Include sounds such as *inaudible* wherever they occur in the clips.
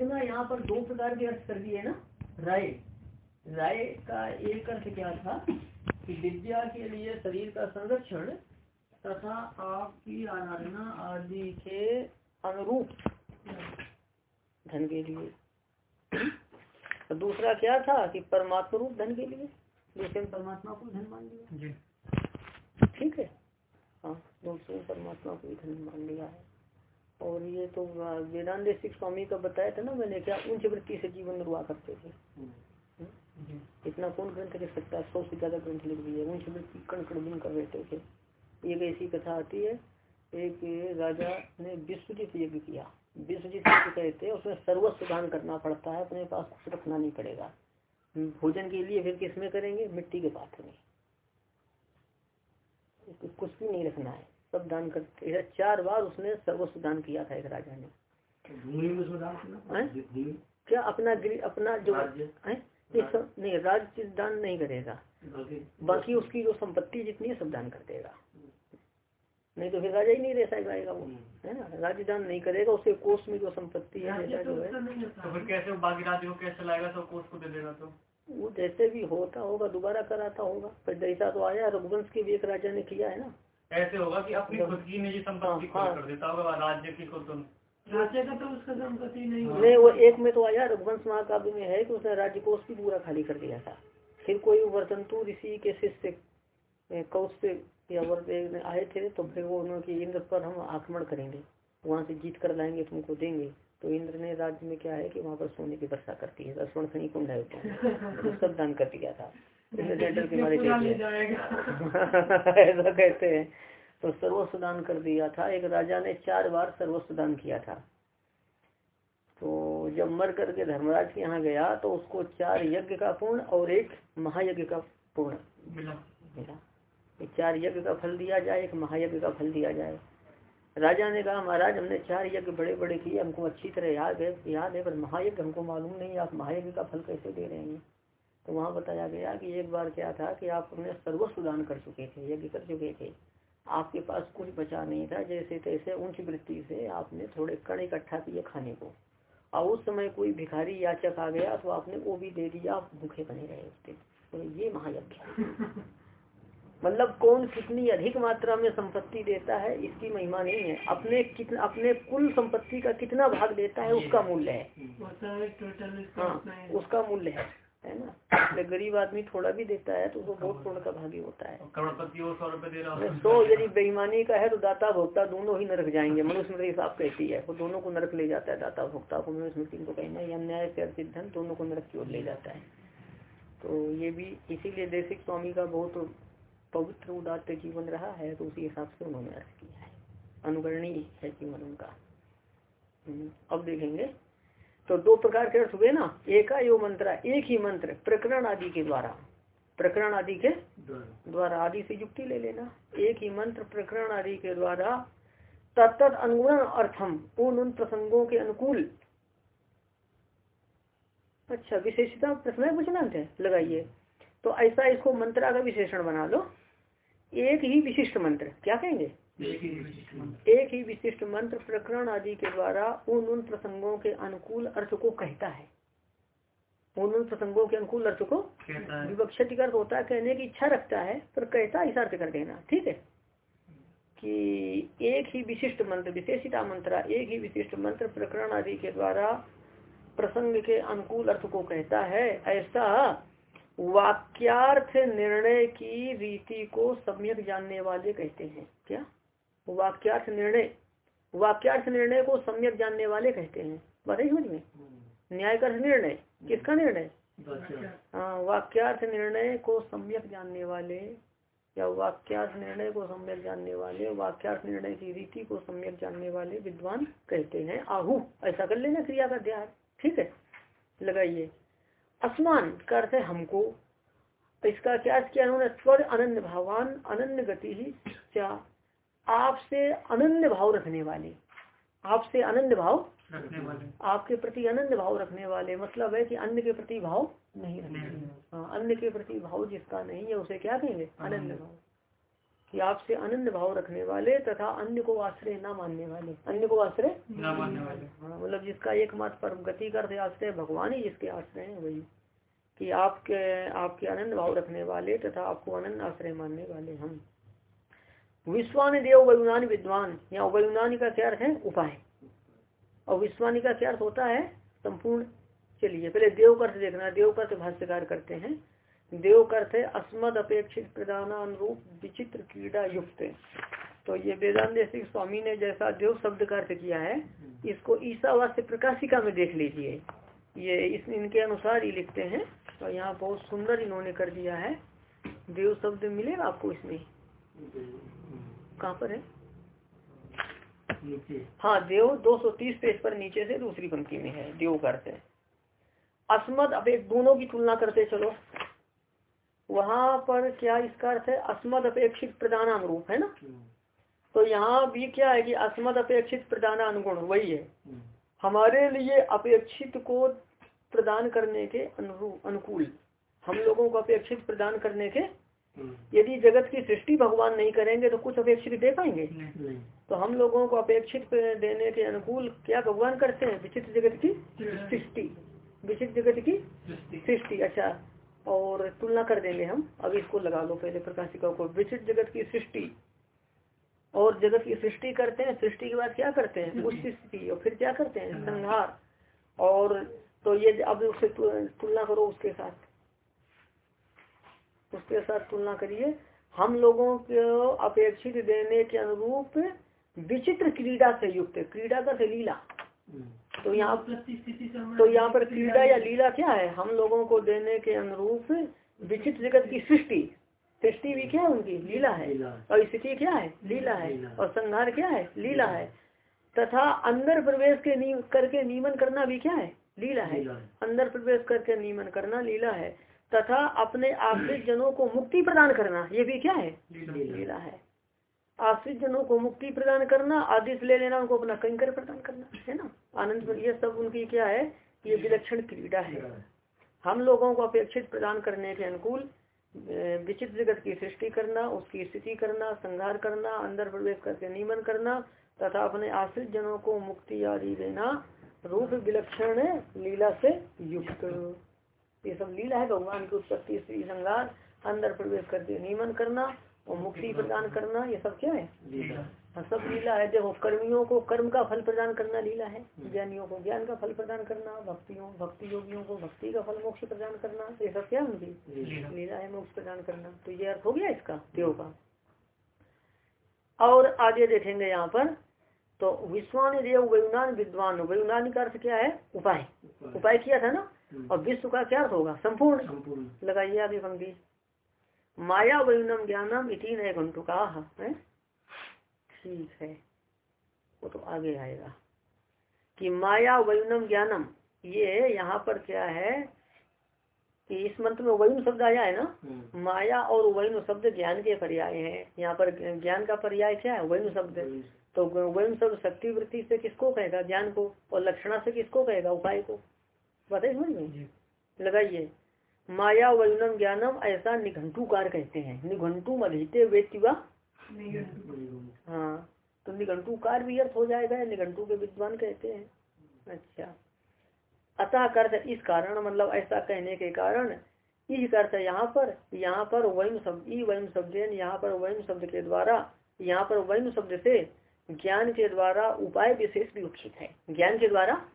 देखना यहाँ पर दो प्रकार के अर्थ कर दिए ना? राय। राय का एक अर्थ क्या था? कि विद्या के लिए शरीर का संरक्षण तथा आपकी आराधना आदि के अनुरूप धन के लिए। दूसरा क्या था? कि परमात्मा रूप धन के लिए। दूसरे परमात्मा को धन मान लिया। ठीक है? हाँ दूसरे परमात्मा को धन मान लिया है। और ये तो वेदांत सिख स्वामी का बताया था ना मैंने क्या उच्च वृत्ति से जीवन निर्वाह करते थे। हम्म? इतना कौन ग्रंथ लिख सकता है? सौ से ज़्यादा ग्रंथ लिख दिए उच्च वृत्ति कण कण कर रहते थे। एक ऐसी कथा आती है एक राजा ने विश्वजित यज्ञ किया। विश्वजित यज्ञ कहते उसमें सर्वस्व दान करना पड़ता है अपने पास कुछ रखना नहीं पड़ेगा। भोजन के लिए फिर किसमें करेंगे? मिट्टी के पात्र में। कुछ भी नहीं रखना है। सब दान करते चार बार उसने सर्वस्व दान किया था एक राजा ने। क्या? अपना अपना जो है? नहीं राज्य दान नहीं करेगा। बाकी? उसकी जो संपत्ति जितनी है सब दान कर देगा। नहीं तो फिर राजा ही नहीं रह जाएगा वो। हम्म। है ना? राज्य दान नहीं करेगा उसके कोष में जो संपत्ति है जो तो है। तो फिर कैसे बाकी राज्य को कैसे लाएगा सब कोष को दे देगा तो? वो जैसे भी होता होगा दोबारा कराता होगा। पर जैसा तो आया रघुवंश के भी एक राजा ने किया है ना। ऐसे होगा कि अपनी खुद की निजी संपत्ति हाँ, हाँ, कर देता होगा राज्य की खुद राज्य का तो उसका संपत्ति नहीं नहीं वो एक में तो आया रघुवंश महाकाव्य में है कि उसने राज्य को उसकी पूरा खाली कर दिया था। फिर कोई वर्तंतु ऋषि के शिष्य कौश या वर्त आए थे तो फिर वो उन्होंने इंद्र पर हम आक्रमण करेंगे। वहाँ से जीत कर लाएँगे तुमको देंगे। तो इंद्र ने राज्य में क्या है कि वहाँ पर सोने की वर्षा करती है स्वर्ण खनी कुंड है *laughs* सब दान कर दिया था। *laughs* ऐसा कहते हैं तो सर्वस्व दान कर दिया था। एक राजा ने चार बार सर्वस्व दान किया था। तो जब मर करके धर्मराज के यहाँ गया तो उसको चार यज्ञ का पूर्ण और एक महायज्ञ का पूर्ण मिला। मिला। चार यज्ञ का फल दिया जाए एक महायज्ञ का फल दिया जाए। राजा ने कहा महाराज हमने चार यज्ञ बड़े बड़े किए हमको अच्छी तरह याद है याद है पर महायज्ञ हमको मालूम नहीं आप महायज्ञ का फल कैसे दे रहे हैं? तो वहाँ बताया गया कि एक बार क्या था कि आप अपने सर्वस्व दान कर चुके थे यज्ञ कर चुके थे। आपके पास कुछ बचा नहीं था जैसे तैसे ऊंच वृत्ति से आपने थोड़े कण इकट्ठा किए खाने को। और उस समय कोई भिखारी याचक आ गया तो आपने वो भी दे दिया आप भूखे बने रहे उसके। तो ये महायज्ञ *laughs* मतलब कौन कितनी अधिक मात्रा में संपत्ति देता है इसकी महिमा नहीं है। अपने कितना अपने कुल संपत्ति का कितना भाग देता है उसका मूल्य है। हाँ, उसका मूल्य है। है ना? गरीब आदमी थोड़ा भी देता है तो वो बहुत पूर्ण का भागी होता है। सौ यदि बेईमानी का है तो दाता भोक्ता दोनों ही नरक जाएँगे। मनुस्मृति साफ़ कहती है वो दोनों को नरक ले जाता है दाता भोक्ता को। मनुस्मृति को कहना है अन्याय से अर्जित धन दोनों को नरक की ओर ले जाता है। तो ये भी इसीलिए देशिक स्वामी का बहुत पवित्र उदात्त जीवन रहा है तो उसी हिसाब से उन्होंने अर्थ किया है। अनुकरणीय है जीवन उनका। हम्म, अब देखेंगे। तो दो प्रकार के अर्थ हुए ना? एका यो मंत्र एक ही मंत्र, प्रकरण आदि के द्वारा। प्रकरण आदि के द्वारा, आदि से युक्ति ले लेना। एक ही मंत्र, प्रकरण आदि के द्वारा। तत्त अनुगुण अर्थम उन उन प्रसंगों के अनुकूल। अच्छा विशेषता प्रश्न है, पूछना थे लगाइए। तो ऐसा इसको मंत्रा का विशेषण बना लो। एक ही विशिष्ट मंत्र, क्या कहेंगे? एक ही विशिष्ट मंत्र प्रकरण आदि के द्वारा उन उन प्रसंगों के अनुकूल अर्थ को कहता है। उन उन प्रसंगों के अनुकूल अर्थ को विवक्षित अर्थ होता है कहने की इच्छा रखता है पर कहता ऐसा अर्थ कर देना ठीक है? कि एक ही विशिष्ट मंत्र विशेषिता मंत्र एक ही विशिष्ट मंत्र प्रकरण आदि के द्वारा प्रसंग के अनुकूल अर्थ को कहता है ऐसा वाक्यार्थ निर्णय की रीति को सम्यक जानने वाले कहते हैं। क्या? वाक्यार्थ निर्णय वाक्यार्थ निर्णय को सम्यक जानने वाले कहते हैं। बात बताइए समझ में? न्याय का निर्णय किसका निर्णय? हाँ वाक्यार्थ निर्णय को सम्यक जानने वाले या वाक्यार्थ निर्णय को सम्यक जानने वाले वाक्यार्थ निर्णय की रीति को सम्यक जानने वाले विद्वान कहते हैं। आहु ऐसा कर लेना क्रिया का ध्यान ठीक है? लगाइए। असमान करते हमको इसका क्या किया उन्होंने? स्वर अनन्य भावान अनन्य गति ही क्या आपसे अनन्य भाव रखने वाले। आपसे अनन्य भाव रखने वाले। आपके प्रति अनन्य भाव रखने वाले। मतलब है कि अन्य के प्रति भाव नहीं रखने हाँ अन्य के प्रति भाव जिसका नहीं है उसे क्या कहेंगे? अनन्य भाव। कि आपसे अनन्य भाव रखने वाले तथा अन्य को आश्रय न मानने वाले। अन्य को आश्रय न मानने वाले। हाँ मतलब जिसका एकमात्र परम गति करते आश्रय भगवान ही जिसके आश्रय है वही। कि आपके आपके अनंत भाव रखने वाले तथा आपको अनंत आश्रय मानने वाले हम। विश्वान देव वयुनानी विद्वान, या वयुनानी का क्या अर्थ है? उपाय। और विश्वानी का क्या अर्थ होता है? संपूर्ण। चलिए, पहले देव कर्थ देखना। देव कर्थ भाष्यकार करते हैं। देव कर्थ है अस्मद अपेक्षित प्रदान अनुरूप विचित्र क्रीड़ा युक्त। तो ये वेदांत स्वामी ने जैसा देव शब्द का अर्थ किया है, इसको ईसावास्य प्रकाशिका में देख लीजिए। ये इस, इनके अनुसार ही लिखते हैं। तो यहाँ बहुत सुंदर इन्होंने कर दिया है। देव शब्द मिलेगा आपको इसमें? कहाँ पर है? हाँ देव 230 पेज पर नीचे से दूसरी पंक्ति में है देव करते अस्मद एक दोनों की तुलना करते चलो। वहाँ पर क्या इसका अर्थ है? अस्मद अपेक्षित प्रदान अनुरूप है ना? तो यहाँ भी क्या है कि अस्मद अपेक्षित प्रदान अनुगुण वही है। हमारे लिए अपेक्षित को प्रदान करने के अनुरूप अनुकूल। हम लोगों को अपेक्षित प्रदान करने के यदि जगत की सृष्टि भगवान नहीं करेंगे तो कुछ अपेक्षित दे पाएँगे तो हम लोगों को अपेक्षित देने के अनुकूल क्या भगवान करते हैं? विचित्र जगत की सृष्टि। विचित्र जगत की सृष्टि। अच्छा। और तुलना कर देंगे हम। अब इसको लगा लो पहले प्रकाशिका को। विचित्र जगत की सृष्टि। और जगत की सृष्टि करते हैं सृष्टि के बाद क्या करते हैं? उस स्थिति। और फिर क्या करते हैं? संहार। और तो ये अब उससे तुलना करो उसके साथ। उसके साथ तुलना करिए। हम लोगों को अपेक्षित देने के अनुरूप विचित्र क्रीड़ा से युक्त क्रीड़ा का से लीला। तो यहाँ तो यहाँ पर क्रीड़ा या लीला क्या है? हम लोगों को देने के अनुरूप विचित्र जगत की सृष्टि। सृष्टि भी क्या है उनकी? लीला है। और स्थिति क्या है? लीला है। और संहार क्या है? लीला है। तथा अंदर प्रवेश के नियम करके नियमन करना भी क्या है? लीला है। अंदर प्रवेश करके नियमन करना लीला है। तथा अपने आश्रित जनों को मुक्ति प्रदान करना। ये भी क्या है? लीला है। आश्रित जनों को मुक्ति प्रदान करना आदेश ले लेना, उनको अपना कंकर प्रदान करना, है ना? आनंद ये सब उनकी क्या है? ये विलक्षण क्रीड़ा है। हम लोगों को अपेक्षित प्रदान करने के अनुकूल विचित्र जगत की सृष्टि करना, उसकी स्थिति करना, संहार करना, अंदर प्रवेश करके नियमन करना, तथा अपने आश्रित जनों को मुक्ति आदि देना, रूप विलक्षण लीला से युक्त। ये सब लीला है भगवान की उत्पत्ति स्त्री संगार अंदर प्रवेश करके नियमन करना और मुक्ति प्रदान करना ये सब क्या है? हाँ सब लीला है। देखो कर्मियों को कर्म का फल प्रदान करना लीला है। ज्ञानियों को ज्ञान का फल प्रदान करना भक्तियों भक्ति योगियों को भक्ति का फल मोक्ष प्रदान करना ये सब क्या उनकी? लीला। है मोक्ष प्रदान करना। तो ये अर्थ हो गया इसका देव का। और आगे देखेंगे यहाँ पर तो विश्वान देव वयुनान विद्वान। वयुनान का अर्थ क्या है? उपाय। उपाय किया था ना? और विश्व का क्या अर्थ होगा? संपूर्ण। लगाइए आगे पंक्ति। माया वयुनम ज्ञानम इति नए घंटुका है? ठीक है। वो तो आगे आएगा। कि माया वयुनम ज्ञानम ये यहाँ पर क्या है? कि इस मंत्र में वयुन शब्द आया है ना? हम्म। माया और वयुन शब्द ज्ञान के पर्याय हैं। यहाँ पर ज्ञान का पर्याय क्या है? वयुन शब्द। तो वयुन शब्द शक्ति वृत्ति से किसको कहेगा? ज्ञान को। और लक्षणा से किसको कहेगा? उपाय को। बताइए समझ में लगाइए। माया वयुनम ज्ञानम ऐसा निघंटुकार कहते हैं। निघंटू मधीते वेत्युआ हाँ तो निघंटुकार भी अर्थ हो जाएगा निघंटू के विद्वान कहते हैं। अच्छा। अतः कर्त इस कारण मतलब ऐसा कहने के कारण इस अर्थ यहाँ पर यहाँ पर वैम शब्द ई वैम शब्द यहाँ पर वैम शब्द के द्वारा यहाँ पर वैम शब्द से ज्ञान के द्वारा उपाय विशेष विवक्षित है। ज्ञान के द्वारा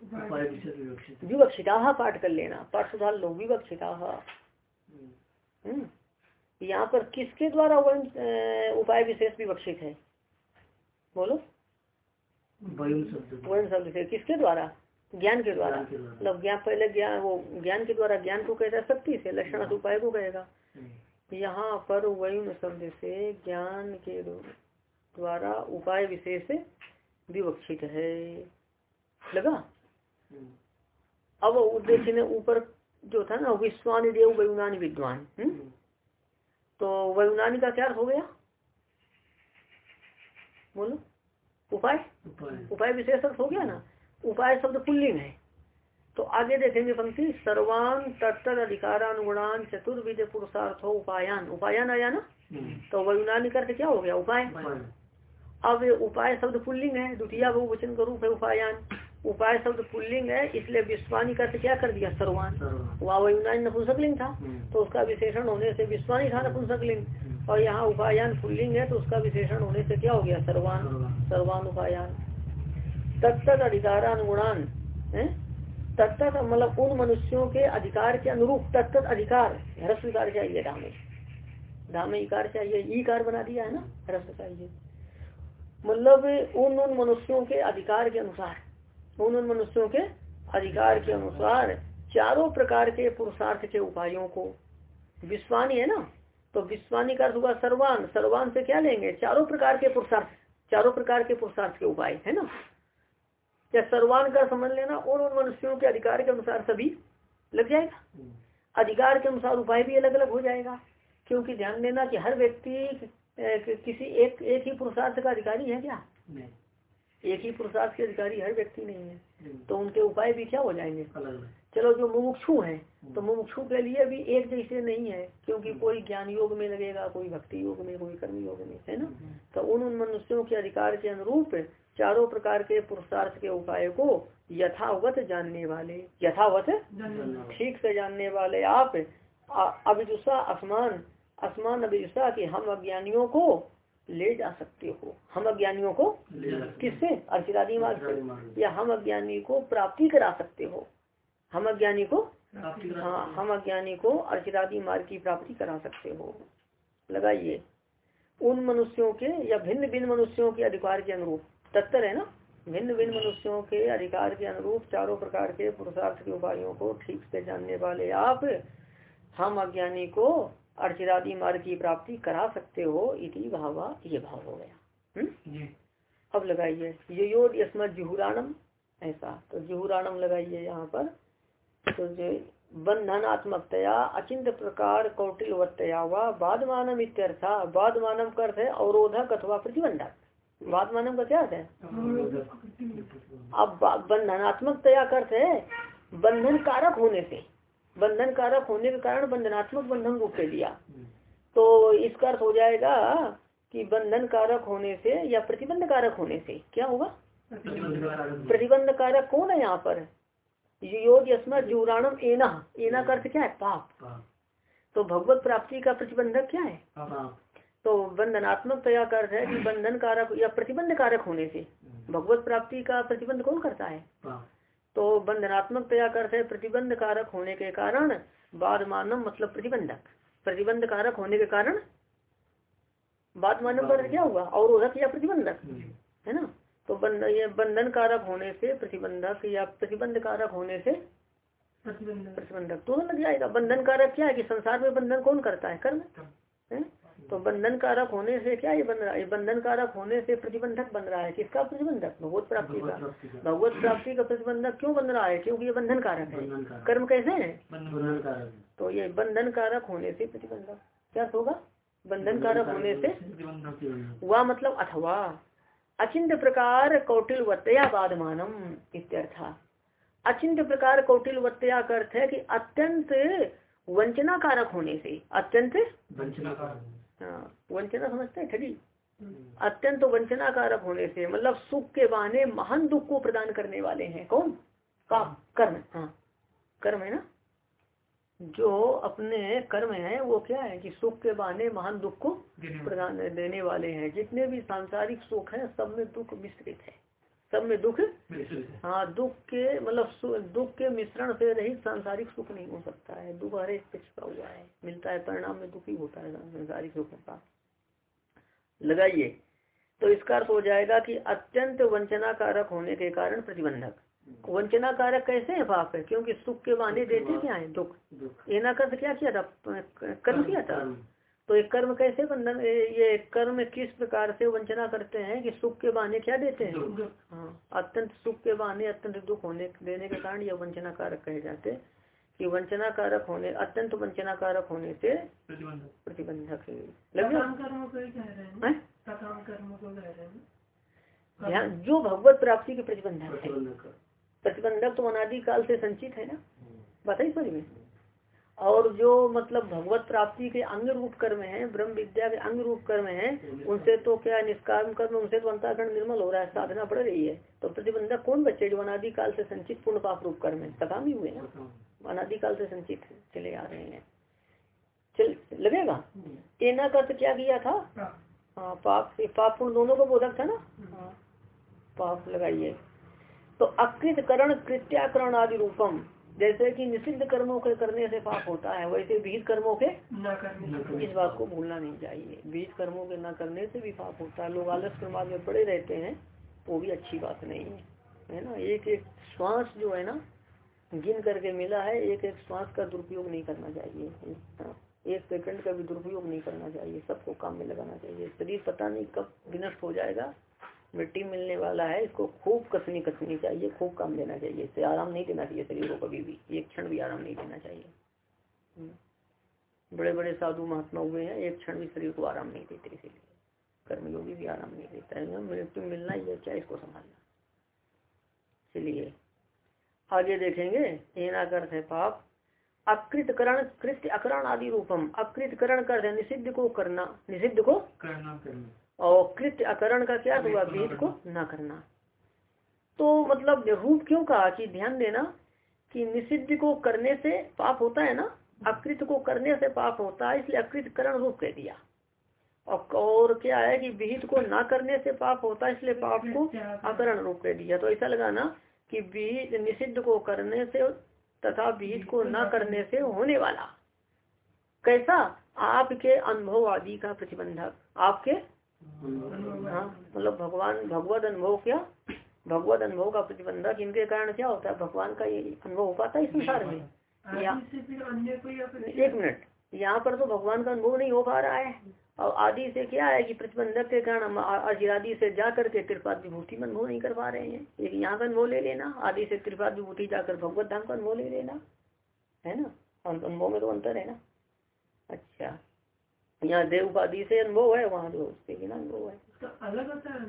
विवक्षिता पाठ कर लेना। पाठ सुधार लो विवक्षिता। हम्म। यहाँ पर किसके द्वारा उपाय विशेष विवक्षित है? बोलो। वर्ण शब्द से किसके द्वारा? ज्ञान के द्वारा। मतलब ज्ञान पहले ज्ञान वो ज्ञान के द्वारा ज्ञान को कहता शक्ति से लक्षण उपाय को कहेगा। हम्म। यहाँ पर वयुन शब्द से ज्ञान के द्वारा उपाय विशेष विवक्षित है। लगा? अब उद्देश्य ने ऊपर जो था ना विश्वान देव वयुनानी विद्वान हम्म? तो वयुनानी का क्या हो गया? बोलो। उपाय? उपाय। विशेष अर्थ हो गया ना? उपाय शब्द पुल्लिंग है। तो आगे देखेंगे पंक्ति सर्वान तत्त अधिकारानुगुणान चतुर्विद पुरुषार्थो उपायन। उपायन आया ना? तो वयुनानी का अर्थ क्या हो गया? उपाय। अब उपाय शब्द पुल्लिंग है द्वितीय बहुवचन का रूप है उपायन। उपाय शब्द पुल्लिंग है इसलिए विश्वानी का क्या कर दिया? सर्वान। वहाँ वयुनानी नपुंसक लिंग था। तो उसका विशेषण होने से विश्वानी था नपुंसक लिंग और यहाँ उपायन पुल्लिंग है तो उसका विशेषण होने से क्या हो गया? सर्वान। सर्वान। उपायन। तत्त अधिकारानुगुणान तत्त मतलब उन मनुष्यों के अधिकार के अनुरूप तत्त अधिकार। ह्रस्विकार चाहिए धामे धामे इकार चाहिए ई कार बना दिया है ना? ह्रस्व चाहिए। मतलब उन उन मनुष्यों के अधिकार के अनुसार उन उन मनुष्यों के अधिकार के अनुसार चारों प्रकार के पुरुषार्थ के उपायों को। विश्वानी है ना? तो विश्वानी का अर्थ हुआ सर्वान। सर्वान से क्या लेंगे? चारों प्रकार के पुरुषार्थ चारों प्रकार के पुरुषार्थ के उपाय है ना? क्या सर्वान का समझ लेना और उन मनुष्यों के अधिकार के अनुसार सभी लग जाएगा। अधिकार के अनुसार उपाय भी अलग अलग हो जाएगा। क्योंकि ध्यान देना कि हर व्यक्ति किसी एक एक ही पुरुषार्थ का अधिकारी है क्या? एक ही पुरुषार्थ के अधिकारी हर व्यक्ति नहीं है। तो उनके उपाय भी क्या हो जाएँगे? चलो जो मुमुक्षु है तो मुमुक्षु के लिए भी एक जैसे नहीं है क्योंकि कोई ज्ञान योग में लगेगा कोई भक्ति योग में कोई कर्म योग में है ना? तो उन उन मनुष्यों के अधिकार के अनुरूप चारों प्रकार के पुरुषार्थ के उपाय को यथावत जानने वाले यथावत ठीक से जानने वाले आप अभिजुषा असमान असमान अभिजुषा की हम अज्ञानियों को ले जा सकते हो। हम अज्ञानियों को किससे? अर्चिरादी मार्ग से। या हम अज्ञानी को प्राप्ति करा सकते हो। हम अज्ञानी को हाँ हम अज्ञानी को अर्चिरादी मार्ग की प्राप्ति करा सकते हो। लगाइए। उन मनुष्यों के या भिन्न भिन्न मनुष्यों के अधिकार के अनुरूप। तत्तर है ना? भिन्न भिन्न मनुष्यों के अधिकार के अनुरूप चारों प्रकार के पुरुषार्थ के उपायों को ठीक से जानने वाले आप हम अज्ञानी को अर्चिरादि मार्ग की प्राप्ति करा सकते हो इति भावा ये भाव हो। गया हम्म अब लगाइए। यो योद यसमत जुहुरानम ऐसा। तो जुहुरानम लगाइए यहाँ पर। तो जो बंधनात्मकतया अचिंत प्रकार कौटिलवत्तया व बाधमानम इत्यर्था। बाधमानम का अर्थ है अवरोधक अथवा प्रतिबंधक। बाधमानम का क्या अर्थ है? अब बंधनात्मकतया का अर्थ है बंधन कारक होने से। बंधन कारक होने के कारण बंधनात्मक बंधन रूप ले लिया तो इसका अर्थ हो जाएगा कि बंधन कारक होने से या प्रतिबंध कारक होने से क्या होगा प्रतिबंध कारक कौन है यहाँ पर? योग जुराणम एना। एना का अर्थ क्या है? पाप। तो भगवत प्राप्ति का प्रतिबंधक क्या है? तो बंधनात्मक तया का अर्थ है कि बंधन कारक या प्रतिबंध कारक होने से। भगवत प्राप्ति का प्रतिबंध कौन करता है? तो बंधनात्मक तया कर है प्रतिबंध कारक होने के कारण बाद मानव मतलब प्रतिबंधक। प्रतिबंध कारक होने के कारण बाद मानव पर क्या हुआ? अवरोधक या प्रतिबंधक? है ना? तो बंध ये बंधन कारक होने से प्रतिबंधक या प्रतिबंध कारक होने से प्रतिबंधक। तो लग जाएगा बंधन कारक क्या है कि संसार में बंधन कौन करता है? कर्म। है? तो बंधन कारक होने से क्या ये बन रहा है? बंधन कारक होने से प्रतिबंधक बन रहा है। किसका प्रतिबंधक? भगवत प्राप्ति का। भगवत प्राप्ति का। प्रतिबंधक क्यों बन रहा है? क्योंकि ये बंधन कारक है कर्म कैसे है? तो ये बंधन कारक होने से प्रतिबंधक। क्या होगा? बंधन कारक होने से वह मतलब अथवा। अचिंत प्रकार कौटिल वत्तया बाधमानम इत्यर्थ। अचिंत प्रकार कौटिल वत्या का अर्थ है कि अत्यंत वंचना कारक होने से। अत्यंत वंचना हाँ वंचना समझते हैं ठगी अत्यंत अत्यंत वंचना कारक होने से मतलब सुख के बहाने महान दुख को प्रदान करने वाले हैं। कौन? काम कर्म। हाँ। कर्म है ना? जो अपने कर्म है वो क्या है कि सुख के बहाने महान दुख को प्रदान देने वाले हैं। जितने भी सांसारिक सुख है सब में दुख मिश्रित है। सब में दुख? हाँ दुख के मतलब दुख के मिश्रण से रहित सांसारिक सुख नहीं हो सकता है। दुख हर एक पिछड़ा हुआ है। मिलता है परिणाम में दुखी होता है सांसारिक सुख का। लगाइए। तो इसका अर्थ हो जाएगा कि अत्यंत वंचना कारक होने के कारण प्रतिबंधक। वंचना कारक कैसे है पाप? है क्योंकि सुख के बहाने देते क्या है? दुख। एना कर्थ क्या किया था? कर्म किया था? तो एक कर्म कैसे बंधन ये कर्म किस प्रकार से वंचना करते हैं कि सुख के बहाने क्या देते हैं? हाँ अत्यंत सुख के बहाने अत्यंत दुख होने देने के कारण यह वंचना कारक कहे जाते कि वंचना कारक होने अत्यंत वंचना कारक होने से प्रतिबंधक। ध्यान जो भगवत प्राप्ति के प्रतिबंधक है। प्रतिबंधक। तो अनादि काल से संचित है ना? बताइए समझ में? और जो मतलब भगवत प्राप्ति के अंग रूप कर्म है ब्रह्म विद्या के अंग रूप कर्म है उनसे तो क्या निष्काम कर्म उनसे तो अंताकरण निर्मल हो रहा है साधना बढ़ रही है। तो प्रतिबंधक कौन बच्चे जो अनादिकाल से संचित पूर्ण पाप रूप कर्म है? सकामी हुए ना। अनादिकाल से संचित चले आ रहे हैं। चल लगेगा? एना का क्या किया था? हाँ। पाप से पाप पूर्ण दोनों को बोधक था ना? हाँ। पाप लगाइए। तो अकृत करण कृत्याकरण आदि रूपम। जैसे कि निषिद्ध कर्मों के करने से पाप होता है वैसे बीज कर्मों के न करने इस बात को भूलना नहीं चाहिए। बीज कर्मों के न करने से भी पाप होता है। लोग आलस प्रमाद में पड़े रहते हैं वो भी अच्छी बात नहीं है। है ना? एक एक श्वास जो है ना गिन करके मिला है एक एक श्वास का दुरुपयोग नहीं करना चाहिए। हाँ, एक सेकंड का भी दुरुपयोग नहीं करना चाहिए। सबको काम में लगाना चाहिए। शरीर पता नहीं कब विनष्ट हो जाएगा मिट्टी मिलने वाला है, इसको खूब कसनी कसनी चाहिए, खूब काम देना चाहिए, इससे आराम नहीं देना चाहिए शरीर को कभी भी, एक क्षण भी आराम नहीं देना चाहिए। हम्म। बड़े बड़े साधु महात्मा हुए हैं, एक क्षण भी शरीर को आराम नहीं देते इसीलिए। कर्मयोगी भी आराम नहीं देता है। मृत्यु मिलना ही है, क्या इसको संभालना? इसलिए आगे देखेंगे। एना अर्थ है पाप। अकृतकरण कृत्य अकरण आदि रूपम। अकृतकरण कर निषिद्ध को करना, निषिद्ध को करना करना। और कृत्य अकरण का क्या हुआ? वेद को न करना। तो मतलब रूप क्यों कहा? कि ध्यान देना कि निषिद्ध को करने से पाप होता है ना? अकृत को करने से पाप होता है इसलिए अकृत करण रूप कह दिया। और क्या है कि विहित को ना करने से पाप होता है इसलिए पाप को अकरण। रूप कह दिया। तो ऐसा लगा ना कि विहित निषिद्ध को करने से तथा विहित को न करने से होने वाला। कैसा? आपके अनुभव आदि का प्रतिबंधक आपके हाँ मतलब भगवान भगवत अनुभव क्या? भगवत अनुभव का प्रतिबंधक इनके कारण क्या होता है? भगवान का ये अनुभव हो पाता है इस संसार में? एक मिनट। यहाँ पर तो भगवान का अनुभव नहीं हो पा रहा है। और आदि से क्या है कि प्रतिबंधक के कारण हम अजिरादि से जा करके कृपा विभूति में अनुभव नहीं कर पा रहे हैं। एक यहाँ का अनुभव ले लेना आदि से कृपा विभूति जाकर भगवत धाम का अनुभव ले लेना। है ना? अनुभव में तो अंतर है ना? अच्छा। यहाँ देव उपाधि से अनुभव है वहाँ जो उसके बिना अनुभव है। अलग होता है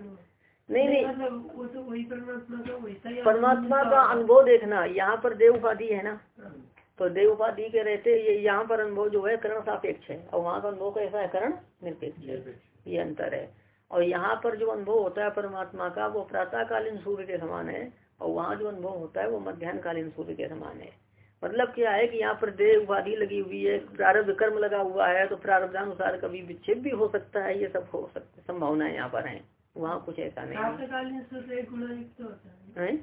नहीं नहीं। मतलब वो तो वही परमात्मा का वैसा परमात्मा का अनुभव? देखना यहाँ पर देव उपाधि है ना। तो देव उपाधि के रहते ये यहाँ पर अनुभव जो है करण सापेक्ष है। और वहाँ का अनुभव कैसा है करण? निरपेक्ष है। ये अंतर है। और यहाँ पर जो अनुभव होता है परमात्मा का वो प्रातःकालीन सूर्य के समान है। और वहाँ जो अनुभव होता है वो मध्यान्ह कालीन सूर्य के समान है। मतलब क्या है कि यहाँ पर देह उपाधि लगी हुई है प्रारब्ध कर्म लगा हुआ है तो प्रारब्धानुसार कभी विच्छेद भी हो सकता है ये सब हो सकता संभावनाएँ यहाँ पर है। वहाँ कुछ ऐसा नहीं है।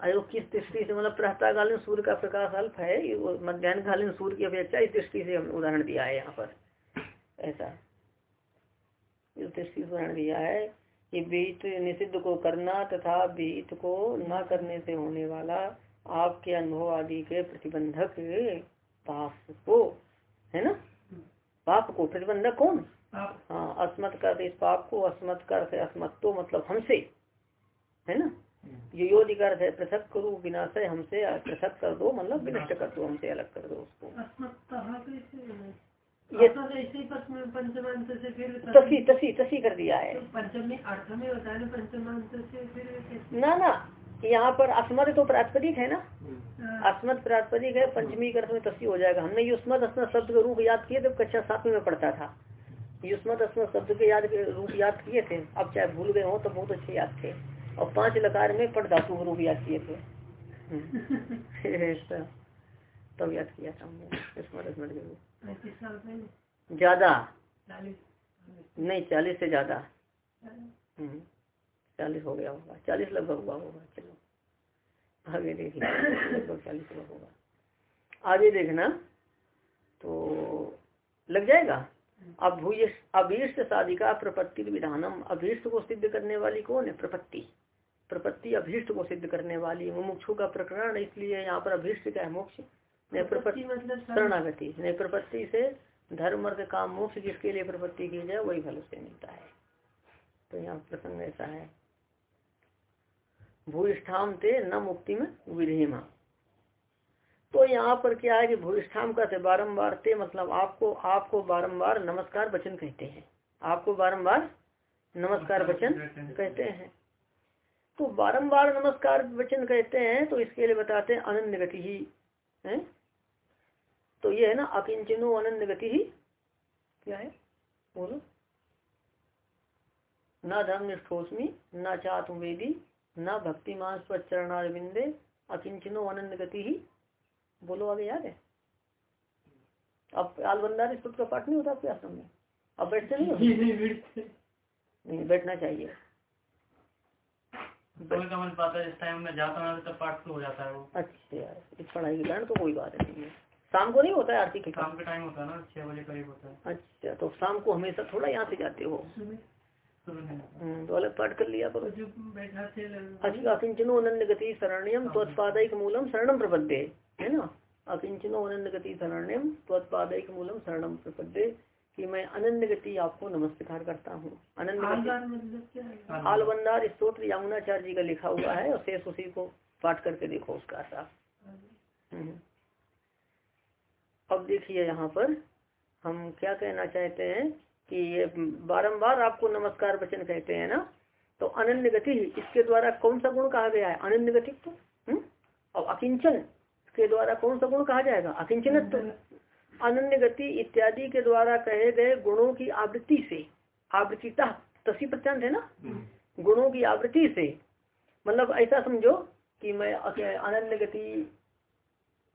अरे वो किस दृष्टि से मतलब प्रातःकालीन सूर्य का प्रकाश अल्प है मध्यान्ह कालीन सूर्य की अपेक्षा इस दृष्टि से हमने उदाहरण दिया है यहाँ पर। ऐसा। इस दृष्टि से उदाहरण दिया है कि बीत निषिद्ध को करना तथा बीत को न करने से होने वाला आपके अनुभव आदि के प्रतिबंधक पाप को है ना? पाप को प्रतिबंधक कौन? हाँ अस्मत कर इस पाप को अस्मत कर से अस्मत तो मतलब हमसे है ना? जो योदि कर है पृथक करो विनाशय हमसे पृथक कर दो मतलब विनष्ट कर दो हमसे अलग कर दो उसको। ये तसी तसी। तसी कर दिया है। पंचमी अर्थ में होता है पंचमांत से फिर ना ना यहाँ पर अस्मद तो प्रातपदिक है ना? अस्मद प्रास्पदिक है पंचमी अर्थ में तस्वीर हो जाएगा। हमने युष्मत अस्मद शब्द का रूप याद किए जब कक्षा सातवीं में पढ़ता था। युष्मत अस्मद शब्द के याद रूप याद किए थे। अब चाहे भूल गए हो तो बहुत अच्छे याद थे। और पाँच लकार में पट धातु रूप याद किए थे। *laughs* तब याद किया था हमने युष्मत अस्मद के रूप। ज़्यादा? नहीं चालीस से ज़्यादा। चालीस हो गया होगा चालीस लगभग हुआ होगा चलो। आगे देख लगभग चालीस हुआ होगा। आगे देखना तो लग जाएगा? अब भूय अभीष्ट साधिका प्रपत्ति विधानम अभीष्ट को सिद्ध करने वाली कौन है? प्रपत्ति। प्रपत्ति अभीष्ट को सिद्ध करने वाली मुमुक्षु का प्रकरण इसलिए यहाँ पर अभीष्ट क्या है मोक्ष। प्रपत्ति मतलब शरणागति। नहीं प्रपत्ति से धर्म अर्थ काम मोक्ष जिसके लिए प्रपत्ति की जाए वही फल उससे मिलता है। तो यहाँ प्रसंग ऐसा है। भूष्ठाम ते न मुक्ति में विधेमा तो यहाँ पर क्या है कि भूष्ठाम का से बारम्बार ते मतलब आपको आपको बारंबार नमस्कार वचन कहते हैं। आपको बारम्बार नमस्कार वचन कहते हैं। तो बारंबार नमस्कार वचन कहते हैं तो इसके लिए बताते हैं अनन्य गति ही है? तो ये है ना अकिंचनो अनंत गति ही क्या है? बोलो। न धर्म निष्ठोस्मी न चात वेदी न भक्ति मास पर चरणारविंदे अकिंचनो अनंत गति। ही बोलो आगे याद है? अब आलबंदार इस का पाठ नहीं होता आपके आश्रम में? अब बैठते नहीं हो? नहीं बैठना चाहिए। अच्छा इस पढ़ाई के कारण तो कोई बात नहीं है। शाम को नहीं होता है आरती के शाम का टाइम होता है ना छह बजे करीब होता है। अच्छा तो शाम को हमेशा थोड़ा यहाँ से जाते हो? तो अलग पाठ कर लिया करो। अच्छा अकिंचनो अनंत गति शरण्यम त्वत्पादिक मूलम शरणम प्रपद्य है ना? अकिंचनो अनंत गति शरण्यम त्वत्पादिक मूलम शरणम प्रपद्य कि मैं अनंत गति आपको नमस्कार करता हूँ। अनंत गति आलबंदार स्त्रोत्र यमुनाचार्य जी का लिखा हुआ है और शेष उसी को पाठ करके देखो उसका साफ़ हम्म। अब देखिए यहाँ पर हम क्या कहना चाहते हैं कि ये बारंबार आपको नमस्कार वचन कहते हैं ना तो अनन्य गति इसके द्वारा कौन सा गुण कहा गया है? अनन्य गति तो हम्म? और अकिंचन के द्वारा कौन सा गुण कहा जाएगा? अकिंचनत्व। अनन्य गति इत्यादि के द्वारा कहे गए गुणों की आवृत्ति से आवृत्तिता तसी प्रत्यांत है ना? हम्म। गुणों की आवृत्ति से। मतलब ऐसा समझो कि मैं अनन्य गति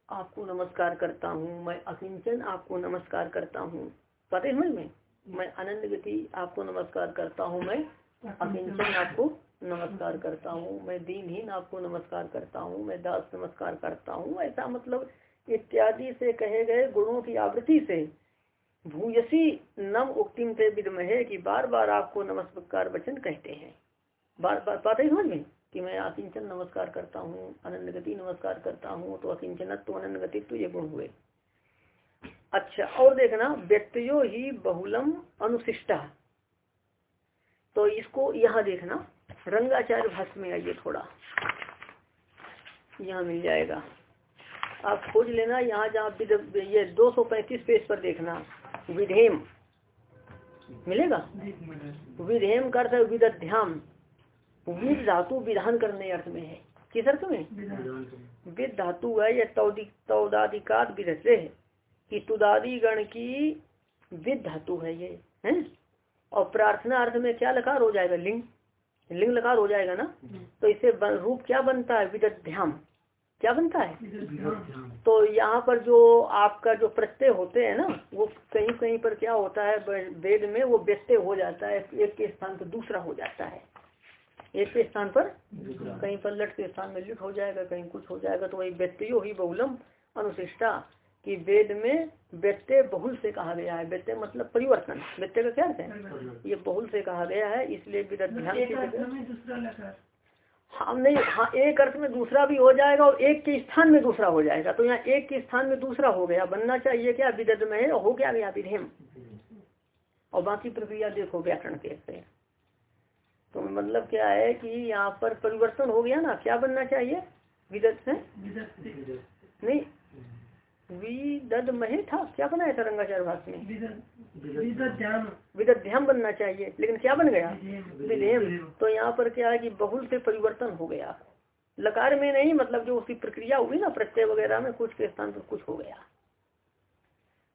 आपको नमस्कार करता हूँ मैं अकिंचन आपको नमस्कार करता हूँ। पता समझ में? मैं अनंत गति आपको नमस्कार करता हूँ मैं। अकिंचन आपको नमस्कार करता हूँ। मैं दीनहीन आपको नमस्कार करता हूँ। मैं दास नमस्कार करता हूँ। ऐसा मतलब इत्यादि से कहे गए गुणों की आवृत्ति से। भूयसी नम उक्तिम से विदमहे कि बार बार आपको नमस्कार वचन कहते हैं। बार बार बात ही समझ में? कि मैं अकिंचन नमस्कार करता हूँ अनंत गति नमस्कार करता हूँ तो अकिंचनत्व, अनंत गति तो ये गुण हुए। अच्छा और देखना व्यक्तियों ही बहुलम अनुशिष्टा। तो इसको यहाँ देखना रंगाचार्य भाष्य में आइए थोड़ा। यहाँ मिल जाएगा। आप खोज लेना यहाँ जहाँ ये 235 पेज पर देखना विधेम मिलेगा? विधेम का अर्थ है विदध्याम। विद धातु विधान करने अर्थ में है। किस अर्थ में? विद धातु है या तौदाधिकार विध है। कि तुदादी गण की विद धातु है ये है? और प्रार्थना अर्थ में क्या लकार हो जाएगा? लिंग। लिंग लकार हो जाएगा ना? तो इससे रूप क्या बनता है? विद्याम क्या बनता है? तो यहाँ पर जो आपका जो प्रत्यय होते हैं ना वो कहीं कहीं पर क्या होता है? वेद में वो व्यत्यय हो जाता है। एक के स्थान पर दूसरा हो जाता है। एक के स्थान पर कहीं पर लट के स्थान में लिट हो जाएगा कहीं कुछ हो जाएगा तो वही व्यक्तियों ही बहुलम अनुशिष्टा। कि वेद में व्यत्यय बहुल से कहा गया है। व्यत्यय मतलब परिवर्तन। व्यत्यय का क्या अर्थ है? ये बहुल से कहा गया है इसलिए ध्यान हाँ नहीं हाँ एक अर्थ में दूसरा भी हो जाएगा और एक के स्थान में दूसरा हो जाएगा। तो यहाँ एक के स्थान में दूसरा हो गया। बनना चाहिए क्या? विदत में है हो क्या गया विधेम और बाकी प्रक्रिया देखो व्याकरण के तो मतलब क्या है कि यहाँ पर परिवर्तन हो गया ना? क्या बनना चाहिए? विदत से नहीं विदद महे था। क्या बनाया था रंगाचार्य भाष में विदध्याम। बनना चाहिए। लेकिन क्या बन गया? विधेम तो यहाँ पर क्या है कि बहुल से परिवर्तन हो गया। लकार में नहीं मतलब जो उसकी प्रक्रिया हुई ना प्रत्यय वगैरह में कुछ के स्थान पर कुछ हो गया।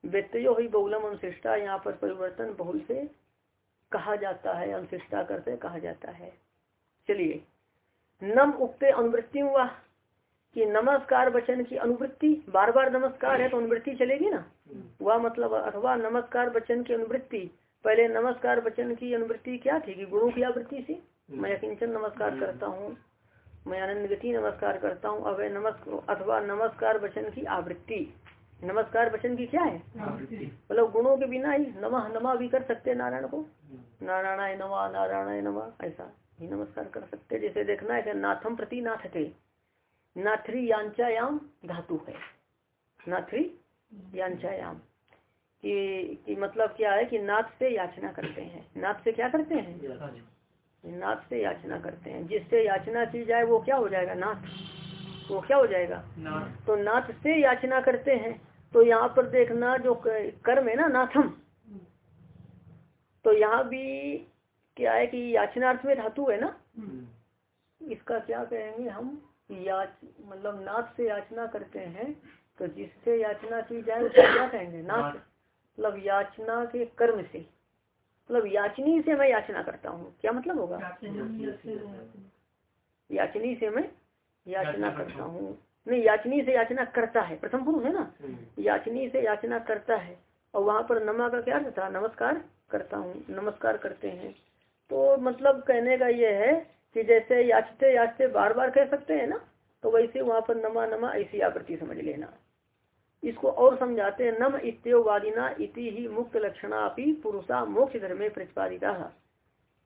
व्यक्तियो हुई बहुलम अनुशिष्टा यहाँ पर परिवर्तन बहुल से कहा जाता है अनुशिष्टा करते कहा जाता है। चलिए। नम उक्ते अनुवृत्ति हुआ कि नमस्कार वचन की अनुवृत्ति बार बार नमस्कार है तो अनुवृत्ति चलेगी ना? वह मतलब अथवा नमस्कार वचन की अनुवृत्ति पहले नमस्कार वचन की अनुवृत्ति क्या थी कि गुरु की आवृत्ति से? मैं किंचन नमस्कार करता हूँ मैं आनंद गति नमस्कार करता हूँ अब नमस्कार अथवा नमस्कार वचन की आवृत्ति। नमस्कार वचन की क्या है? मतलब गुणों के बिना ही नमा नमा भी कर सकते हैं नारायण को? नारायण नवा नारायण नवा ऐसा ही नमस्कार कर सकते जैसे देखना है नाथम प्रति नाथ थे। नाथरी यांचायाम धातु है। नाथरी यांचायाम कि, कि मतलब क्या है कि नाथ से याचना करते हैं। नाथ से क्या करते हैं? नाथ से याचना करते हैं। जिससे याचना की जाए वो क्या हो जाएगा? नाथ। वो क्या हो जाएगा? तो नाथ से याचना करते हैं। तो यहाँ पर देखना जो कर्म है ना नाथम। तो यहाँ भी क्या है कि याचनार्थ में धातु है ना? हम्म। इसका क्या कहेंगे हम? याच मतलब नाथ से याचना करते हैं तो जिससे याचना की जाए उसको क्या कहेंगे? नाथ मतलब याचना के कर्म से। मतलब याचनी से मैं याचना करता हूँ। क्या मतलब होगा? याचनी से मैं याचना करता हूँ। नहीं याचनी से याचना करता है। प्रथम पुरुष है ना? हम्म। याचनी से याचना करता है। और वहाँ पर नमा का क्या था? नमस्कार करता हूँ। नमस्कार करते हैं। तो मतलब कहने का ये है कि जैसे याचते याचते बार बार कह सकते हैं ना तो वैसे वहाँ पर नमा नमा ऐसी आकृति समझ लेना। इसको और समझाते हैं नम इत्योवादिना इति ही मुक्त लक्षणा अपनी पुरुषा मोक्ष धर्म में प्रतिपादिता।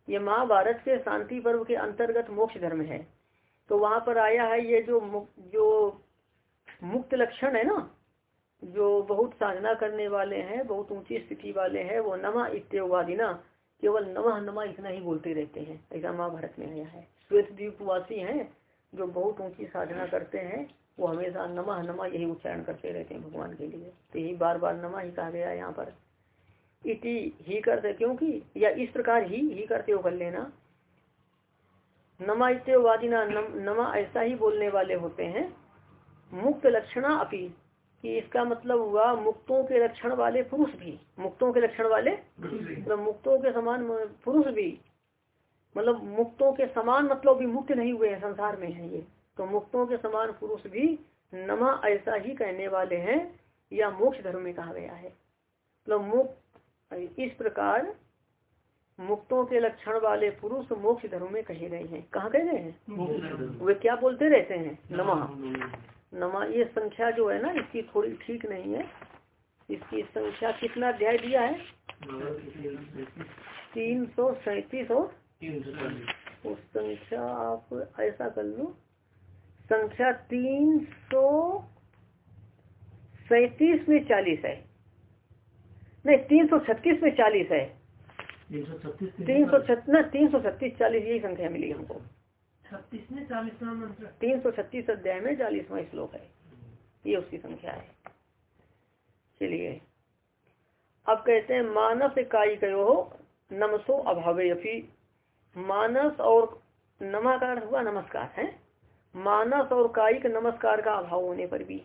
ये महाभारत के शांति पर्व के अंतर्गत मोक्ष धर्म है। तो वहाँ पर आया है ये जो मुक, जो मुक्त लक्षण है ना जो बहुत साधना करने वाले हैं बहुत ऊँची स्थिति वाले हैं वो नमा इत्योवादिना केवल नमा नमा इतना ही बोलते रहते हैं। ऐसा महाभारत में आया है। श्वेत द्वीपवासी हैं, जो बहुत ऊँची साधना करते हैं, वो हमेशा नमा नमा यही उच्चारण करते रहते हैं भगवान के लिए। तो यही बार बार नमा ही कहा गया यहाँ पर। इति ही करते क्योंकि, या इस प्रकार ही ही करते हो कर लेना। नमा इत्यवादिना नमा ऐसा ही बोलने वाले होते हैं। मुक्त लक्षणा अपी कि इसका मतलब हुआ मुक्तों के लक्षण वाले पुरुष भी मुक्तों के लक्षण वाले मतलब मुक्तों के समान पुरुष भी मतलब मुक्तों के समान मतलब भी मुक्त नहीं हुए हैं संसार में है ये। तो मुक्तों के समान पुरुष भी नमा ऐसा ही कहने वाले हैं या मोक्ष धर्म में कहा गया है। मतलब मुक्त इस प्रकार मुक्तों के लक्षण वाले पुरुष मोक्ष धर्म में कहे गए हैं। कहा कहे गए हैं? वे क्या बोलते रहते हैं? नमा। नमा ये संख्या जो है ना इसकी थोड़ी ठीक नहीं है। इसकी संख्या कितना अध्याय दिया है? तीन सौ सैतीस और उस संख्या आप ऐसा कर लो। संख्या तीन सौ सैतीस में चालीस है। नहीं तीन सौ छत्तीस में चालीस है। तीन सौ छत्तीस तीन सौ छत्तीस चालीस यही संख्या मिली हमको। तीन सौ छत्तीस अध्याय में चालीसवा श्लोक है। ये उसकी संख्या है। चलिए। अब कहते हैं मानस इकाई कहो नमसो अभावे अभी मानस और नमाकार हुआ नमस्कार है? मानस और कायिक नमस्कार का अभाव होने पर भी।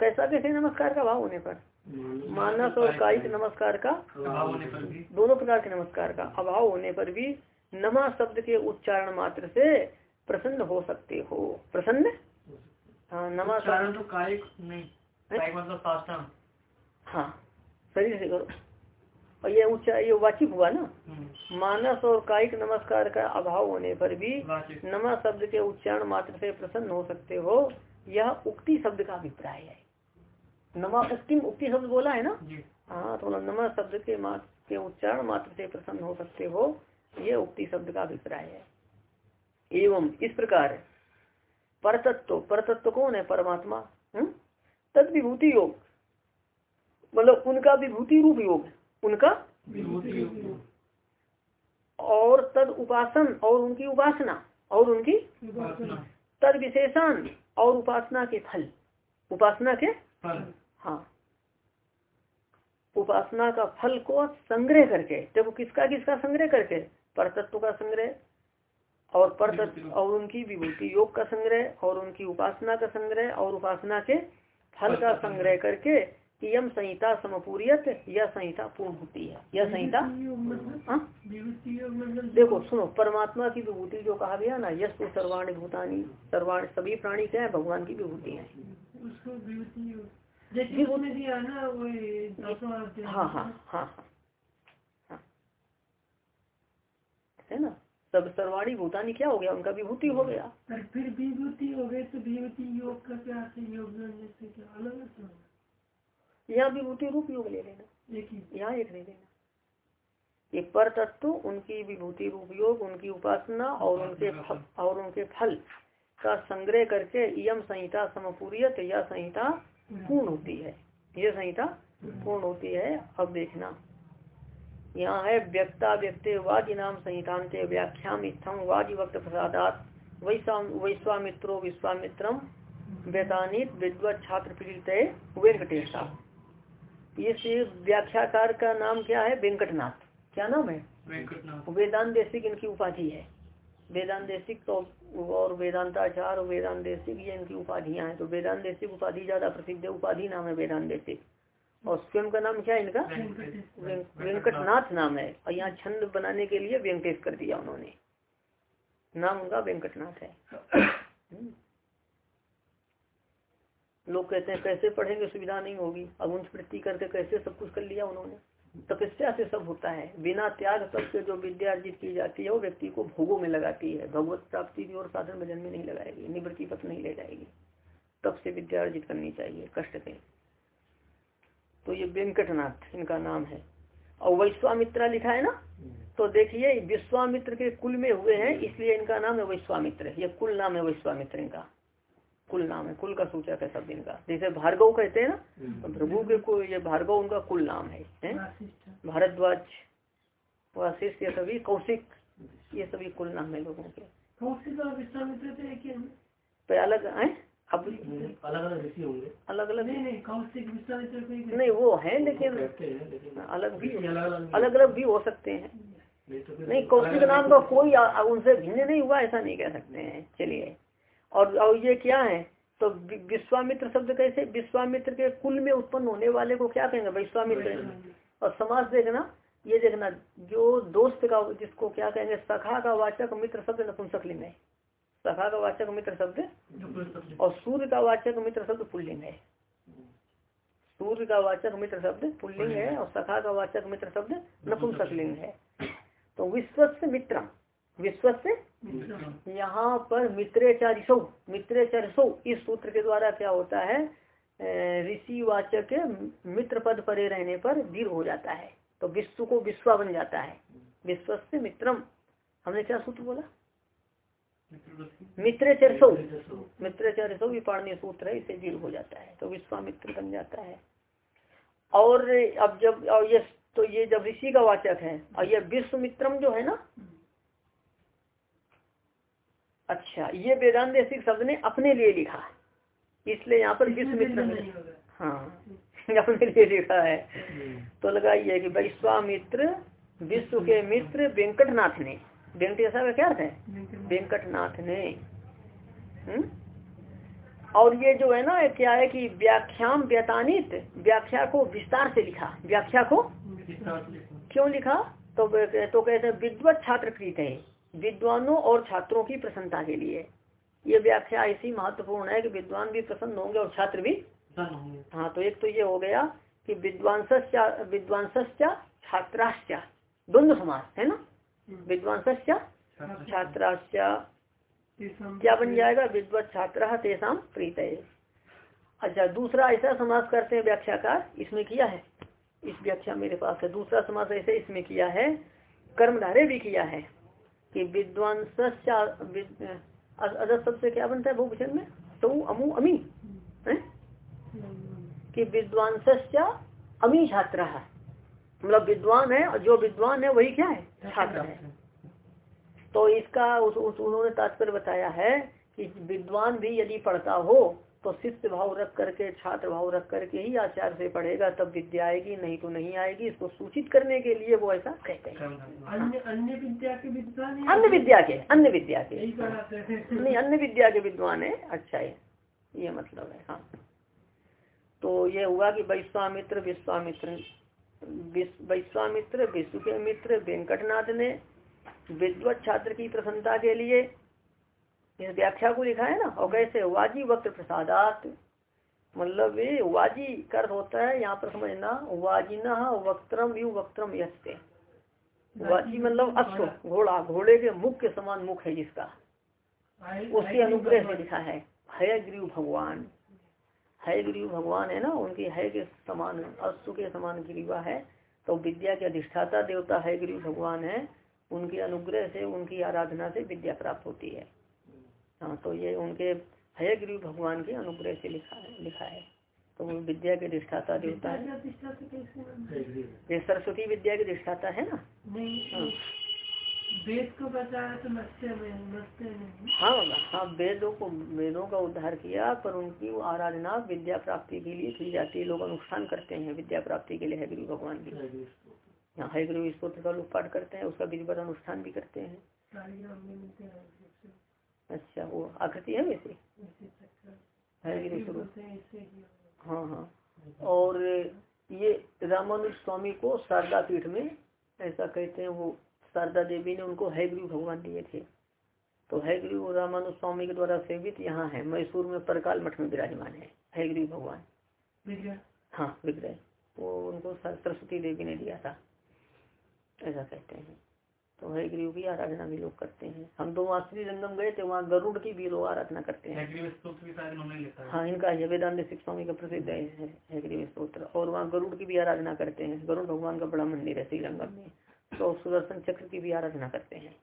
कैसा कैसे नमस्कार का अभाव होने पर? मानस और कायिक नमस्कार का अभाव होने पर भी। दोनों प्रकार के नमस्कार का अभाव होने पर भी नमा शब्द के उच्चारण मात्र से प्रसन्न हो सकते हो। प्रसन्न? हाँ नमा शब्द तो कायिक नहीं कायिक मतलब हाँ शरीर से करो। और ये उच्चार ये वाचिक हुआ ना? हम्म। मानस और कायिक नमस्कार का अभाव होने पर भी नमा शब्द के उच्चारण मात्र से प्रसन्न हो सकते हो। यह उक्ति शब्द का अभिप्राय है। नमा उक्ति उक्ति शब्द बोला है ना? हाँ तो नमा शब्द के मात्र के उच्चारण मात्र से प्रसन्न हो सकते हो। ये उक्ति शब्द का अभिप्राय है। एवं इस प्रकार परतत्व परतत्व कौन है? परमात्मा हम्म? तद विभूति योग। मतलब उनका विभूति रूप योग। उनका विभूति और तद उपासन और उनकी उपासना और उनकी तद विशेषण और उपासना के फल। उपासना के हाँ। उपासना का फल को संग्रह करके देखो किसका किसका संग्रह करके? परतत्व का संग्रह और परतत्व और उनकी विभूति योग का संग्रह और उनकी उपासना का संग्रह और उपासना के फल का संग्रह करके यम संहिता समपूरियत यह संहिता पूर्ण होती है। यह संहिता हाँ? देखो सुनो परमात्मा की विभूति जो कहा गया ना यश तो सर्वाणी भूतानी सर्वाण सभी प्राणी क्या है? भगवान की विभूति है। हाँ हाँ हाँ हाँ। है ना? सब सर्वाणी भूतानी क्या हो गया? उनका विभूति हो गया। पर फिर विभूति हो गए तो विभूति योग का क्या योग अलग यहाँ विभूति रूप योग ले लेना। यहाँ एक ले लेना। ये पर तत्व उनकी विभूति रूप योग उनकी उपासना और उनके फल और उनके फल का संग्रह करके यम संहिता समपूरियत यह संहिता पूर्ण। होती है। यह संहिता पूर्ण होती है। अब देखना। यहाँ है व्यक्ता व्यक्ति वादि नाम संहितांत व्याख्या इतम वादि वक्त प्रसादात। वैश्वामित्रो विश्वामित्रम वेदानित विद्वत छात्र पीड़ित वेंकटेशा। ये व्याख्याकार का नाम क्या है? वेंकटनाथ। क्या नाम है? वेदांत देशिक इनकी उपाधि है। वेदांदेशिक तो और वेदांताचार और वेदांदेशिक ये इनकी उपाधियाँ हैं। तो वेदांदेशिक उपाधि ज़्यादा प्रसिद्ध है उपाधि नाम है वेदांदेशिक और स्वयं का नाम क्या है इनका? वेंकटनाथ नाम है। और यहाँ छंद बनाने के लिए वेंकटेश कर दिया उन्होंने। नाम उनका वेंकटनाथ है। हम्म। लोग कहते हैं कैसे पढ़ेंगे? सुविधा नहीं होगी। अब उन वृत्ति करके कैसे सब कुछ कर लिया उन्होंने? तपस्या से सब होता है। बिना त्याग तब से जो विद्या अर्जित की जाती है वो व्यक्ति को भोगों में लगाती है। भगवत प्राप्ति की और साधन भजन में नहीं लगाएगी निवृत्ति पथ नहीं ले जाएगी। तब से विद्या अर्जित करनी चाहिए कष्ट से। तो ये वेंकटनाथ इनका नाम है। और वैश्वामित्रा लिखा है ना? तो देखिए विश्वामित्र के कुल में हुए हैं इसलिए इनका नाम है वैश्वामित्र। ये कुल नाम है वैश्वामित्र इनका। कुल नाम है कुल का सूचक है सब दिन का जैसे भार्गव कहते हैं ना? तो प्रभु के को ये भार्गव उनका कुल नाम है? भारद्वाज वशिष्ठ ये सभी कौशिक ये सभी कुल नाम है लोगों के। कौशिक और विश्वामित्र तो अलग है? अब अलग अलग ऋषि होंगे। अलग अलग नहीं नहीं नहीं वो है लेकिन अलग भी अलग अलग भी हो सकते हैं। तो नहीं कौशिक नाम का कोई उनसे भिन्न नहीं हुआ ऐसा नहीं कह सकते हैं। चलिए। और और ये क्या है? तो विश्वामित्र शब्द कैसे? विश्वामित्र के कुल में उत्पन्न होने वाले को क्या कहेंगे? विश्वामित्र। और समाज देखना ये देखना जो दोस्त का जिसको क्या कहेंगे? सखा का वाचक मित्र शब्द नपुंसकलिंग है। सखा का वाचक मित्र शब्द। और सूर्य का वाचक मित्र शब्द पुल्लिंग है। सूर्य का वाचक मित्र शब्द पुल्लिंग है और सखा का वाचक मित्र शब्द नपुंसकलिंग है। तो विश्व मित्र विश्व यहाँ पर मित्रेचारिशो मित्रेचारिशो इस सूत्र के द्वारा क्या होता है? ऋषि वाचक मित्र पद परे रहने पर दीर्घ हो जाता है। तो विश्व को विश्वा बन जाता है। विश्व से मित्रम। हमने क्या सूत्र बोला? मित्र चरसो। मित्र चरसो। भी पाणनीय सूत्र है इसे दीर्घ हो जाता है तो विश्वामित्र बन जाता है। और अब जब और ये तो ये जब ऋषि का वाचक है और ये विश्व मित्रम जो है ना अच्छा ये वेदांत ऐसी शब्द ने अपने लिए लिखा इसलिए यहाँ पर विश्व मित्र हाँ। *laughs* अपने लिए लिखा है। तो लगाइए कि वैश्वामित्र विश्व के मित्र वेंकटनाथ ने वेंकटेश्वर का क्या अर्थ है वेंकटनाथ ने हम्म? और ये जो है ना क्या है कि व्याख्याम व्यतानित व्याख्या को विस्तार से लिखा। व्याख्या को क्यों लिखा? तो तो कहते हैं विद्वत छात्र कृत है। विद्वानों और छात्रों की प्रसन्नता के लिए। ये व्याख्या ऐसी महत्वपूर्ण है कि विद्वान भी प्रसन्न होंगे और छात्र भी हाँ तो एक तो ये हो गया कि विद्वांसस्या विद्वांसस्या छात्राश्चा द्वंद्व समास है ना? हम्म। छात्राश्चा। क्या बन जाएगा? विद्वत छात्र तेसाम प्रीत अच्छा दूसरा ऐसा समास करते हैं व्याख्याकार। इसमें किया है? इस व्याख्या मेरे पास है। दूसरा समास ऐसे इसमें किया है। कर्मधारे भी किया है कि विद्वांस अदर सबसे क्या बनता है बहुवचन में? तो अमु अमी। है? कि विद्वांस अमी छात्र। है मतलब विद्वान है और जो विद्वान है वही क्या है? छात्र है। तो इसका उस, उस उन्होंने तात्पर्य बताया है कि विद्वान भी यदि पढ़ता हो तो शिष्य भाव रख करके छात्र भाव रख करके ही आचार्य से पढ़ेगा तब विद्या आएगी नहीं तो नहीं आएगी। इसको सूचित करने के लिए वो ऐसा कहते हैं। अन्य अन्य विद्या के विद्वान अन्य विद्या के अन्य विद्या के। नहीं अन्य विद्या के विद्वान है। अच्छा है ये मतलब है हाँ। तो ये हुआ कि वैश्वामित्र विश्वामित्र वैश्वामित्र विश्व के मित्र वेंकटनाथ ने विद्वत छात्र की प्रसन्नता के लिए इस व्याख्या को लिखा है ना? और कैसे? वाजी वक्त प्रसादात। मतलब ये वाजी कर होता है यहाँ पर समझना वाजिना वक्त्रम यु वक्त्रम यस्ते। वाजी मतलब अश्व घोड़ा घोड़े के मुख के समान मुख है जिसका। उसके अनुग्रह से लिखा है हय ग्रीव भगवान। हय ग्रीव भगवान है ना? उनकी हय के समान अश्व के समान ग्रीवा है। तो विद्या के अधिष्ठाता देवता हय ग्रीव भगवान है। उनके अनुग्रह से उनकी आराधना से विद्या प्राप्त होती है। हाँ तो ये उनके हय गुरु भगवान के अनुग्रह से लिखा है लिखा है। तो वो विद्या के अधिष्ठाता देवता है। ये सरस्वती विद्या के अधिष्ठाता है ना? हाँ। वेद को बचाया तो नस्ते में हाँ हाँ वेदों को वेदों का उद्धार किया पर उनकी आराधना विद्या प्राप्ति के लिए की जाती है। लोग अनुष्ठान करते हैं विद्या प्राप्ति के लिए है गुरु भगवान की यहाँ है गुरु स्त्रोत्र का लोग पाठ करते हैं उसका विधिवत अनुष्ठान भी करते हैं। अच्छा वो आकृति है वैसे? है कि नहीं हाँ हाँ। और ये रामानुज स्वामी को शारदा पीठ में ऐसा कहते हैं वो शारदा देवी ने उनको हैग्रीव भगवान दिए थे। तो हैग्रीव रामानुज स्वामी के द्वारा सेवित यहाँ है मैसूर में परकाल मठ में विराजमान है हैग्रीव भगवान। हाँ विग्रह। वो उनको सरस्वती देवी ने दिया था। ऐसा कहते हैं। तो हैग्रीव की आराधना भी लोग करते हैं। हम तो वहाँ श्री रंगम गए थे वहाँ गरुड़ की भी लोग आराधना करते हैं। हाँ इनका है वेदांत सिख स्वामी का प्रसिद्ध है स्त्रोत्र और वहाँ गरुड़ की भी आराधना करते हैं। गरुड़ भगवान का बड़ा मंदिर है श्रीरंगम में। तो सुदर्शन चक्र की भी आराधना करते हैं।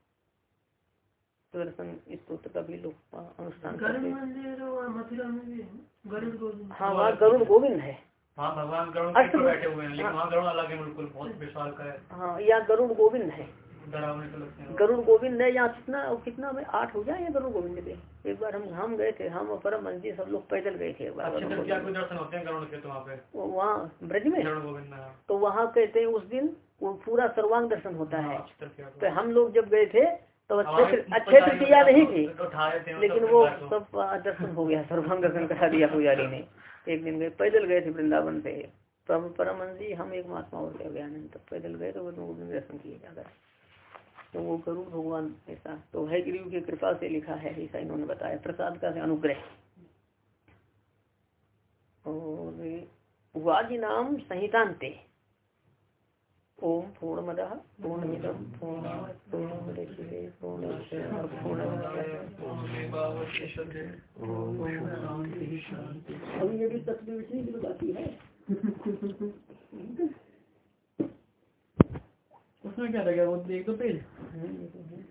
सुदर्शन स्त्रोत्र का भी लोग अनुष्ठान करते हैं। हाँ वहाँ गरुड़ गोविंद है। हाँ भगवान गरुड़ बैठे हुए हैं लेकिन वहाँ गरुड़ अलग है बिल्कुल बहुत विशाल का है। हाँ यहाँ गरुड़ गोविंद है। तो हैं। गरुड़ गोविंद है यहाँ कितना कितना में आठ हो जाए गरुड़ गोविंद के। एक बार हम हम गए थे हम और परम मंजी सब लोग पैदल गए थे एक बार अच्छे क्या कोई दर्शन होते हैं गरुड़ के तो वहाँ पे? वहाँ ब्रज में? हाँ। तो वहाँ कहते हैं उस दिन वो पूरा सर्वांग दर्शन होता है। हाँ, किया तो। हम लोग जब गए थे तो अच्छे से अच्छे से किया नहीं तो थे लेकिन वो सब दर्शन हो गया सर्वांग दर्शन करा दिया पुजारी ने। एक दिन गए पैदल गए थे वृंदावन से परम परम जी, हम एक महात्मा और गया ज्ञानंद तो पैदल गए तो वो दर्शन किए जाकर तो वो करूँ भगवान ऐसा? तो है गिरु की कृपा से लिखा है, ऐसा इन्होंने बताया। प्रसाद का अनुग्रह। और वाजी नाम संहितांते ओम पूर्णमद पूर्णमिदम पूर्ण पूर्णमुदच्यते पूर्णस्य अभी ये भी की बाकी है उसमें क्या लगा? वो एक दो पेज। हम्म, ये तो है।